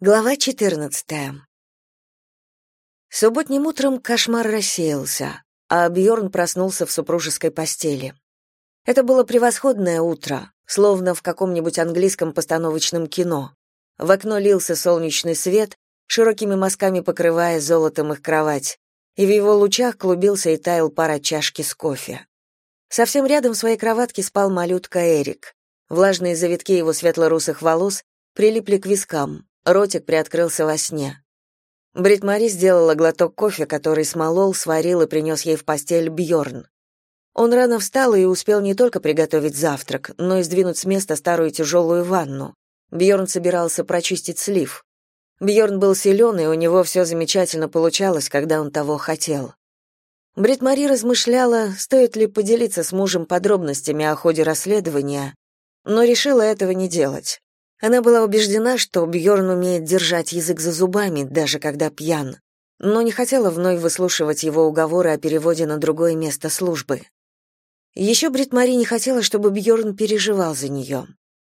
Глава 14. Субботним утром кошмар рассеялся, а Бьорн проснулся в супружеской постели. Это было превосходное утро, словно в каком-нибудь английском постановочном кино. В окно лился солнечный свет, широкими мазками покрывая золотом их кровать, и в его лучах клубился и таял пара чашки с кофе. Совсем рядом в своей кроватке спал малютка Эрик. Влажные завитки его светло-русых волос прилипли к вискам, Ротик приоткрылся во сне. Брит Мари сделала глоток кофе, который смолол, сварил и принес ей в постель Бьорн. Он рано встал и успел не только приготовить завтрак, но и сдвинуть с места старую тяжелую ванну. Бьорн собирался прочистить слив. Бьорн был силен, и у него все замечательно получалось, когда он того хотел. Брит Мари размышляла, стоит ли поделиться с мужем подробностями о ходе расследования, но решила этого не делать. Она была убеждена, что Бьорн умеет держать язык за зубами, даже когда пьян, но не хотела вновь выслушивать его уговоры о переводе на другое место службы. Еще Брит Мари не хотела, чтобы Бьорн переживал за нее.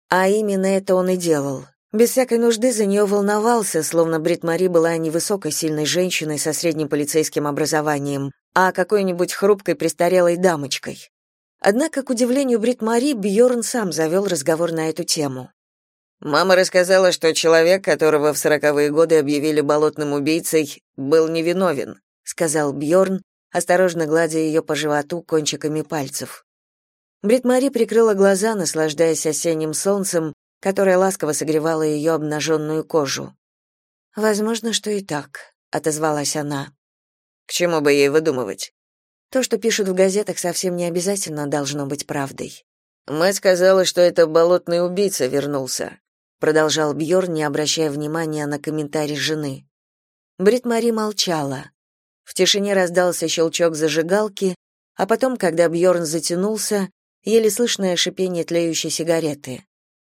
А именно это он и делал. Без всякой нужды за нее волновался, словно Брит Мари была не высокой сильной женщиной со средним полицейским образованием, а какой-нибудь хрупкой престарелой дамочкой. Однако, к удивлению Брит Мари, Бьорн сам завел разговор на эту тему. Мама рассказала, что человек, которого в сороковые годы объявили болотным убийцей, был невиновен, сказал Бьорн, осторожно гладя ее по животу кончиками пальцев. Брит-Мари прикрыла глаза, наслаждаясь осенним солнцем, которое ласково согревало ее обнаженную кожу. Возможно, что и так, отозвалась она. К чему бы ей выдумывать? То, что пишут в газетах, совсем не обязательно должно быть правдой. Мать сказала, что это болотный убийца вернулся продолжал Бьорн, не обращая внимания на комментарий жены. Брит Мари молчала. В тишине раздался щелчок зажигалки, а потом, когда Бьорн затянулся, еле слышное шипение тлеющей сигареты.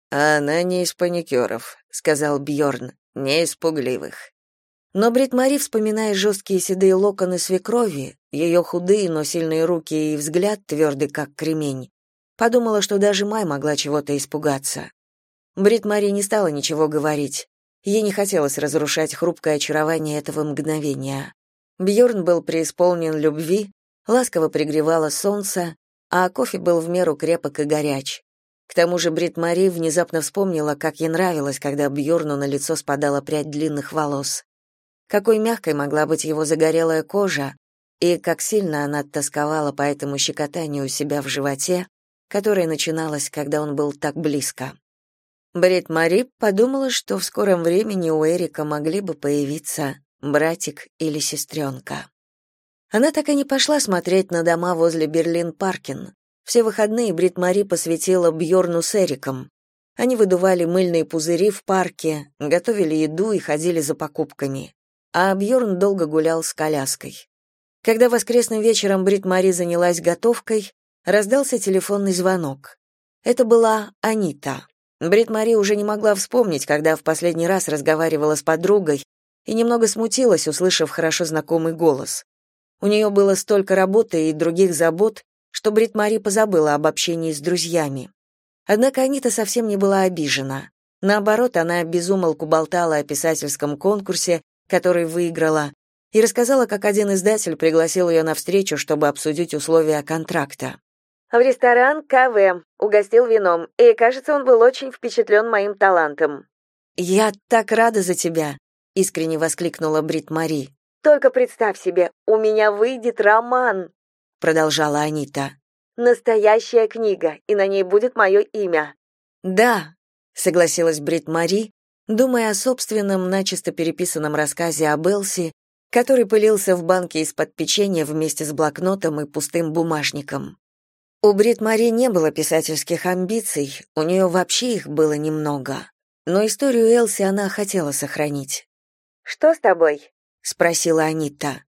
«А она не из паникеров», — сказал Бьорн, — «не из пугливых». Но Брит Мари, вспоминая жесткие седые локоны свекрови, ее худые, но сильные руки и взгляд, твердый как кремень, подумала, что даже Май могла чего-то испугаться. Брит Мари не стала ничего говорить. Ей не хотелось разрушать хрупкое очарование этого мгновения. Бьорн был преисполнен любви, ласково пригревало солнце, а кофе был в меру крепок и горяч. К тому же Брит Мари внезапно вспомнила, как ей нравилось, когда Бьорну на лицо спадала прядь длинных волос. Какой мягкой могла быть его загорелая кожа, и как сильно она тосковала по этому щекотанию у себя в животе, которое начиналось, когда он был так близко. Брит Мари подумала, что в скором времени у Эрика могли бы появиться братик или сестренка. Она так и не пошла смотреть на дома возле Берлин-Паркин. Все выходные Брит Мари посвятила Бьорну с Эриком. Они выдували мыльные пузыри в парке, готовили еду и ходили за покупками. А Бьорн долго гулял с коляской. Когда воскресным вечером Брит Мари занялась готовкой, раздался телефонный звонок. Это была Анита. Брит Мари уже не могла вспомнить, когда в последний раз разговаривала с подругой, и немного смутилась, услышав хорошо знакомый голос. У нее было столько работы и других забот, что Брит Мари позабыла об общении с друзьями. Однако Анита совсем не была обижена. Наоборот, она безумолку болтала о писательском конкурсе, который выиграла, и рассказала, как один издатель пригласил ее на встречу, чтобы обсудить условия контракта в ресторан КВ, угостил вином, и, кажется, он был очень впечатлен моим талантом. «Я так рада за тебя!» — искренне воскликнула Брит Мари. «Только представь себе, у меня выйдет роман!» — продолжала Анита. «Настоящая книга, и на ней будет мое имя». «Да», — согласилась Брит Мари, думая о собственном начисто переписанном рассказе об Элси, который пылился в банке из-под печенья вместе с блокнотом и пустым бумажником. У Брит Мари не было писательских амбиций, у нее вообще их было немного. Но историю Элси она хотела сохранить. «Что с тобой?» — спросила Анита.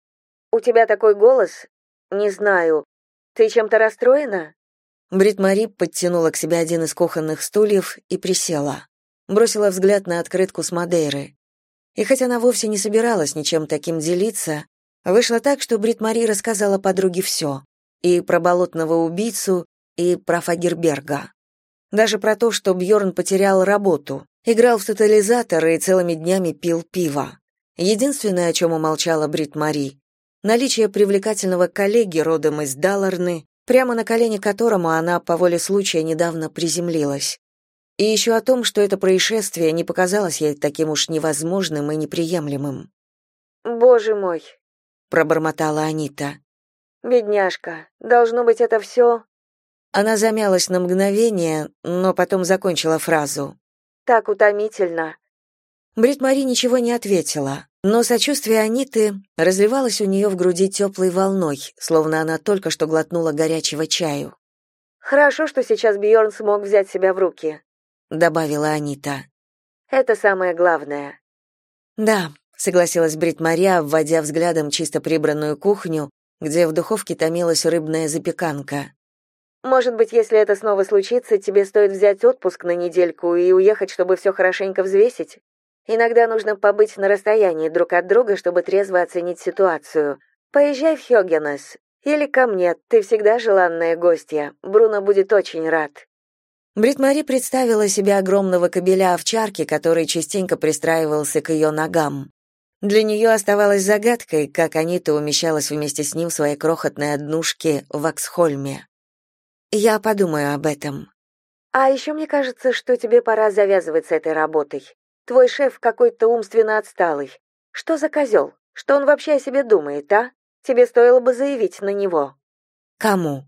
«У тебя такой голос? Не знаю. Ты чем-то расстроена?» Брит Мари подтянула к себе один из кухонных стульев и присела. Бросила взгляд на открытку с Мадейры. И хотя она вовсе не собиралась ничем таким делиться, вышло так, что Брит Мари рассказала подруге все и про болотного убийцу, и про Фагерберга. Даже про то, что Бьорн потерял работу, Играл в тотализатор и целыми днями пил пиво. Единственное, о чем умолчала Брит Мари, наличие привлекательного коллеги родом из Далларны, прямо на колени которому она по воле случая недавно приземлилась. И еще о том, что это происшествие не показалось ей таким уж невозможным и неприемлемым. «Боже мой!» — пробормотала Анита. «Бедняжка, должно быть, это все...» Она замялась на мгновение, но потом закончила фразу. «Так утомительно». Брит Мари ничего не ответила, но сочувствие Аниты разливалось у нее в груди теплой волной, словно она только что глотнула горячего чаю. «Хорошо, что сейчас Бьорн смог взять себя в руки», — добавила Анита. «Это самое главное». «Да», — согласилась Брит Мария, вводя взглядом чисто прибранную кухню, где в духовке томилась рыбная запеканка. Может быть, если это снова случится, тебе стоит взять отпуск на недельку и уехать, чтобы все хорошенько взвесить? Иногда нужно побыть на расстоянии друг от друга, чтобы трезво оценить ситуацию. Поезжай в Хёгенес. Или ко мне, ты всегда желанная гостья. Бруно будет очень рад. Брит-Мари представила себе огромного кобеля овчарки, который частенько пристраивался к ее ногам. Для нее оставалось загадкой, как Анита умещалась вместе с ним в своей крохотной однушке в Аксхольме. Я подумаю об этом. А еще мне кажется, что тебе пора завязывать с этой работой. Твой шеф какой-то умственно отсталый. Что за козел? Что он вообще о себе думает, а? Тебе стоило бы заявить на него. Кому?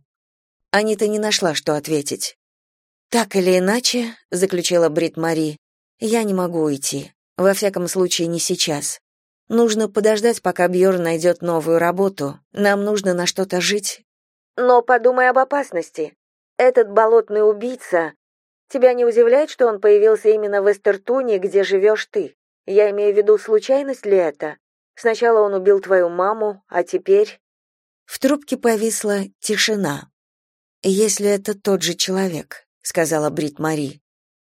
Анита не нашла, что ответить. Так или иначе, заключила Брит Мари, я не могу уйти. Во всяком случае, не сейчас. Нужно подождать, пока Бьорн найдет новую работу. Нам нужно на что-то жить, но подумай об опасности. Этот болотный убийца... Тебя не удивляет, что он появился именно в Эстертуне, где живешь ты? Я имею в виду, случайность ли это? Сначала он убил твою маму, а теперь...» В трубке повисла тишина. «Если это тот же человек», — сказала Брит Мари.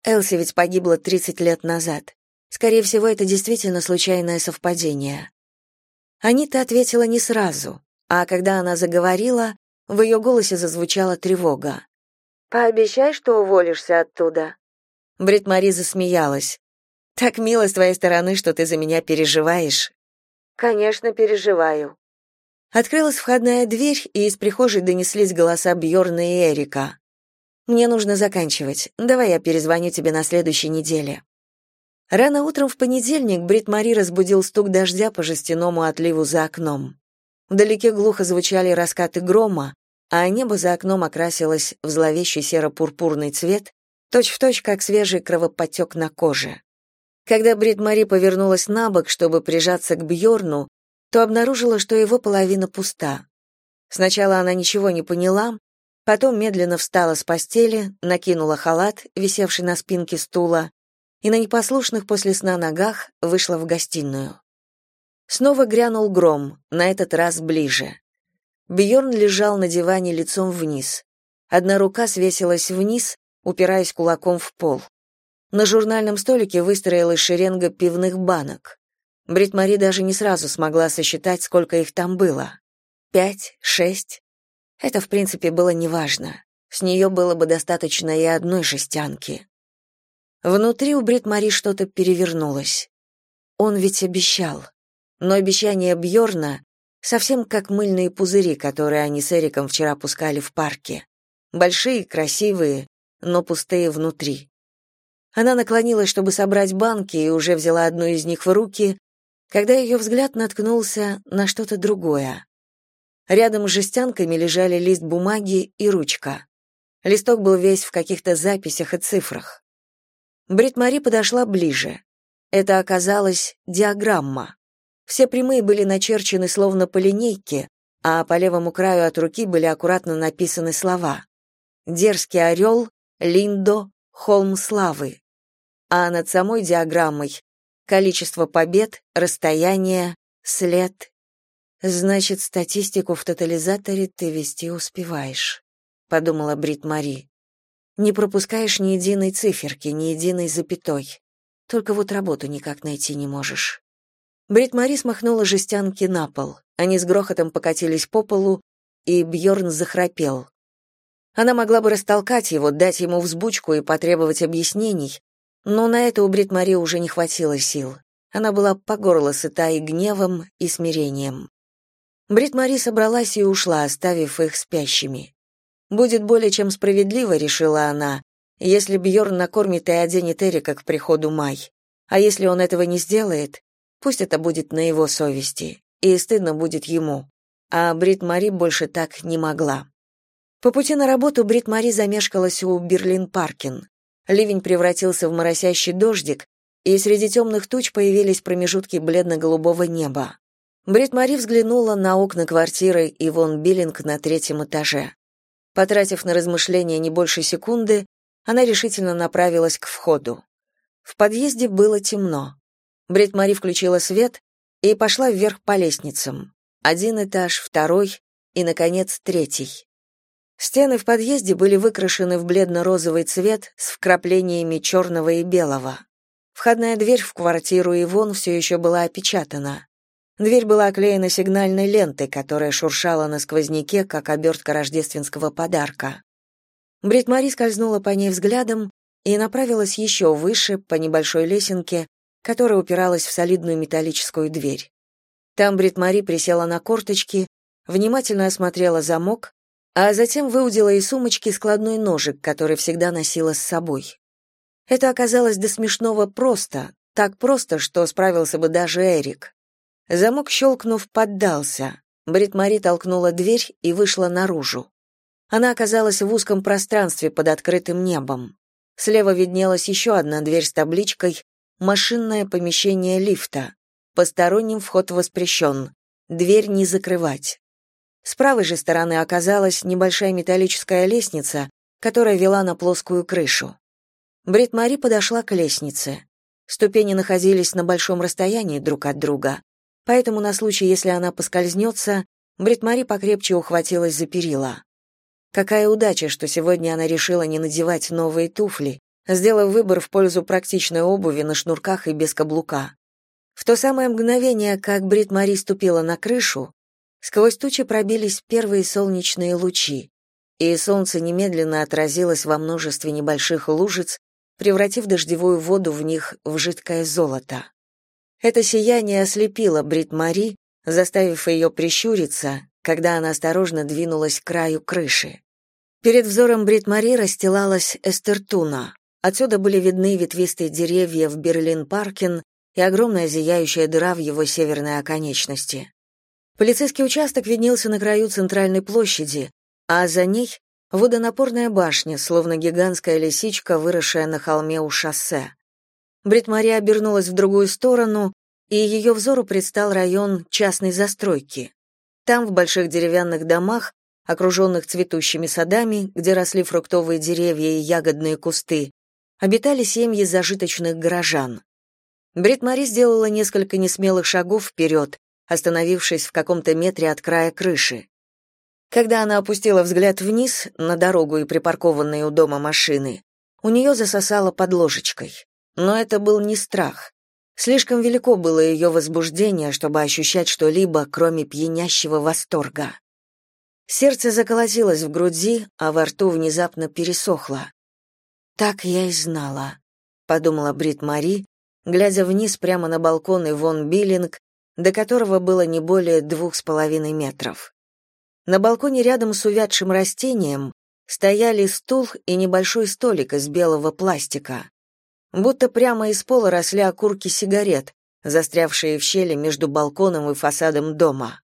«Элси ведь погибла 30 лет назад. Скорее всего, это действительно случайное совпадение». Анита ответила не сразу, а когда она заговорила, в ее голосе зазвучала тревога. «Пообещай, что уволишься оттуда». Брит Мари засмеялась. «Так мило с твоей стороны, что ты за меня переживаешь». «Конечно, переживаю». Открылась входная дверь, и из прихожей донеслись голоса Бьорна и Эрика. «Мне нужно заканчивать. Давай я перезвоню тебе на следующей неделе». Рано утром в понедельник Брит Мари разбудил стук дождя по жестяному отливу за окном. Вдалеке глухо звучали раскаты грома, а небо за окном окрасилось в зловещий серо-пурпурный цвет, точь-в-точь, точь, как свежий кровоподтек на коже. Когда Брит Мари повернулась на бок, чтобы прижаться к Бьорну, то обнаружила, что его половина пуста. Сначала она ничего не поняла, потом медленно встала с постели, накинула халат, висевший на спинке стула, и на непослушных после сна ногах вышла в гостиную. Снова грянул гром, на этот раз ближе. Бьорн лежал на диване лицом вниз. Одна рука свесилась вниз, упираясь кулаком в пол. На журнальном столике выстроилась шеренга пивных банок. Брит-Мари даже не сразу смогла сосчитать, сколько их там было. Пять, шесть. Это, в принципе, было неважно. С нее было бы достаточно и одной жестянки. Внутри у Брит-Мари что-то перевернулось. Он ведь обещал но обещания Бьорна совсем как мыльные пузыри, которые они с Эриком вчера пускали в парке. Большие, красивые, но пустые внутри. Она наклонилась, чтобы собрать банки, и уже взяла одну из них в руки, когда ее взгляд наткнулся на что-то другое. Рядом с жестянками лежали лист бумаги и ручка. Листок был весь в каких-то записях и цифрах. Брит-Мари подошла ближе. Это оказалась диаграмма. Все прямые были начерчены словно по линейке, а по левому краю от руки были аккуратно написаны слова. «Дерзкий орел», «Линдо», «Холм славы». А над самой диаграммой количество побед, расстояние, след. Значит, статистику в тотализаторе ты вести успеваешь, подумала Брит Мари. Не пропускаешь ни единой циферки, ни единой запятой. Только вот работу никак найти не можешь. Брит Мари смахнула жестянки на пол. Они с грохотом покатились по полу, и Бьорн захрапел. Она могла бы растолкать его, дать ему взбучку и потребовать объяснений, Но на это у Брит Мари уже не хватило сил. Она была по горло сыта и гневом, и смирением. Брит Мари собралась и ушла, оставив их спящими. Будет более чем справедливо, решила она, если Бьорн накормит и оденет Эрика к приходу Май. А если он этого не сделает, пусть это будет на его совести, и стыдно будет ему. А Брит Мари больше так не могла. По пути на работу Брит Мари замешкалась у Берлин Паркин. Ливень превратился в моросящий дождик, и среди темных туч появились промежутки бледно-голубого неба. Брит Мари взглянула на окна квартиры Ивон Биллинг на третьем этаже. Потратив на размышления не больше секунды, она решительно направилась к входу. В подъезде было темно. Брит Мари включила свет и пошла вверх по лестницам. Один этаж, второй и, наконец, третий. Стены в подъезде были выкрашены в бледно-розовый цвет с вкраплениями черного и белого. Входная дверь в квартиру Ивон все еще была опечатана. Дверь была оклеена сигнальной лентой, которая шуршала на сквозняке, как обертка рождественского подарка. Брит Мари скользнула по ней взглядом и направилась еще выше, по небольшой лесенке, которая упиралась в солидную металлическую дверь. Там Брит Мари присела на корточки, внимательно осмотрела замок, а затем выудила из сумочки складной ножик, который всегда носила с собой. Это оказалось до смешного просто, так просто, что справился бы даже Эрик. Замок, щелкнув, поддался. Брит-Мари толкнула дверь и вышла наружу. Она оказалась в узком пространстве под открытым небом. Слева виднелась еще одна дверь с табличкой «Машинное помещение лифта». Посторонним вход воспрещен. Дверь не закрывать. С правой же стороны оказалась небольшая металлическая лестница, которая вела на плоскую крышу. Брит Мари подошла к лестнице. Ступени находились на большом расстоянии друг от друга, поэтому на случай, если она поскользнется, Брит Мари покрепче ухватилась за перила. Какая удача, что сегодня она решила не надевать новые туфли, сделав выбор в пользу практичной обуви на шнурках и без каблука. В то самое мгновение, как Брит Мари ступила на крышу, Сквозь тучи пробились первые солнечные лучи, и солнце немедленно отразилось во множестве небольших лужиц, превратив дождевую воду в них в жидкое золото. Это сияние ослепило Брит Мари, заставив ее прищуриться, когда она осторожно двинулась к краю крыши. Перед взором Брит Мари расстилалась Эстертуна. Отсюда были видны ветвистые деревья в Берлин-Паркен и огромная зияющая дыра в его северной оконечности. Полицейский участок виднелся на краю центральной площади, а за ней водонапорная башня, словно гигантская лисичка, выросшая на холме у шоссе. Брит-Мари обернулась в другую сторону, и ее взору предстал район частной застройки. Там, в больших деревянных домах, окруженных цветущими садами, где росли фруктовые деревья и ягодные кусты, обитали семьи зажиточных горожан. Брит-Мари сделала несколько несмелых шагов вперед, остановившись в каком-то метре от края крыши. Когда она опустила взгляд вниз, на дорогу и припаркованные у дома машины, у нее засосало под ложечкой. Но это был не страх. Слишком велико было ее возбуждение, чтобы ощущать что-либо, кроме пьянящего восторга. Сердце заколотилось в груди, а во рту внезапно пересохло. «Так я и знала», — подумала Брит Мари, глядя вниз прямо на балкон Ивон Биллинг, до которого было не более двух с половиной метров. На балконе рядом с увядшим растением стояли стул и небольшой столик из белого пластика. Будто прямо из пола росли окурки сигарет, застрявшие в щели между балконом и фасадом дома.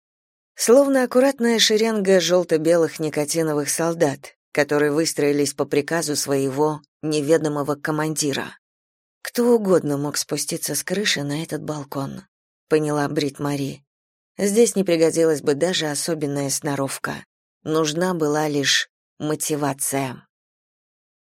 Словно аккуратная шеренга желто-белых никотиновых солдат, которые выстроились по приказу своего неведомого командира. Кто угодно мог спуститься с крыши на этот балкон поняла Брит Мари. Здесь не пригодилась бы даже особенная сноровка. Нужна была лишь мотивация.